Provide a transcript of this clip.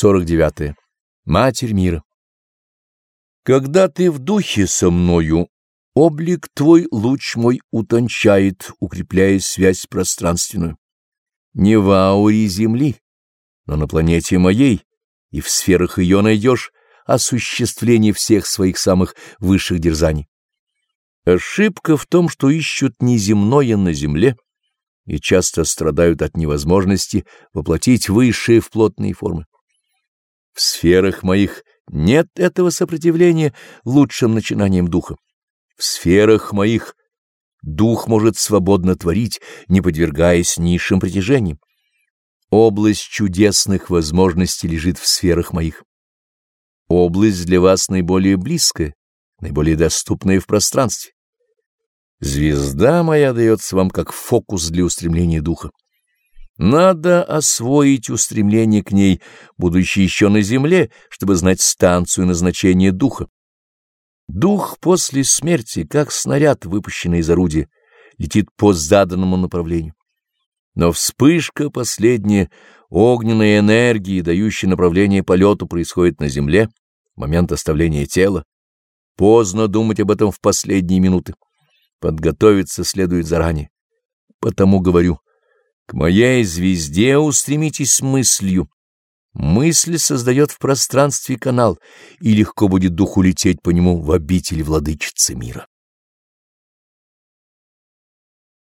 49. -е. Матерь мира. Когда ты в духе со мною, облик твой луч мой утончает, укрепляя связь пространственную. Не в ауре Земли, но на планете моей, и в сферах ее найдешь осуществление всех своих самых высших дерзаний. Ошибка в том, что ищут неземное на земле и часто страдают от невозможности воплотить высшие в плотные формы. В сферах моих нет этого сопротивления лучшим начинаниям духа. В сферах моих дух может свободно творить, не подвергаясь низшим притяжениям. Область чудесных возможностей лежит в сферах моих. Область для вас наиболее близкая, наиболее доступная в пространстве. Звезда моя дается вам как фокус для устремления духа. Надо освоить устремление к ней, будучи еще на земле, чтобы знать станцию назначения духа. Дух после смерти, как снаряд, выпущенный из орудия, летит по заданному направлению. Но вспышка последняя огненной энергии, дающей направление полету, происходит на земле в момент оставления тела. Поздно думать об этом в последние минуты. Подготовиться следует заранее. Потому говорю — к моей звезде устремитесь мыслью. Мысль создает в пространстве канал, и легко будет духу лететь по нему в обитель владычицы мира.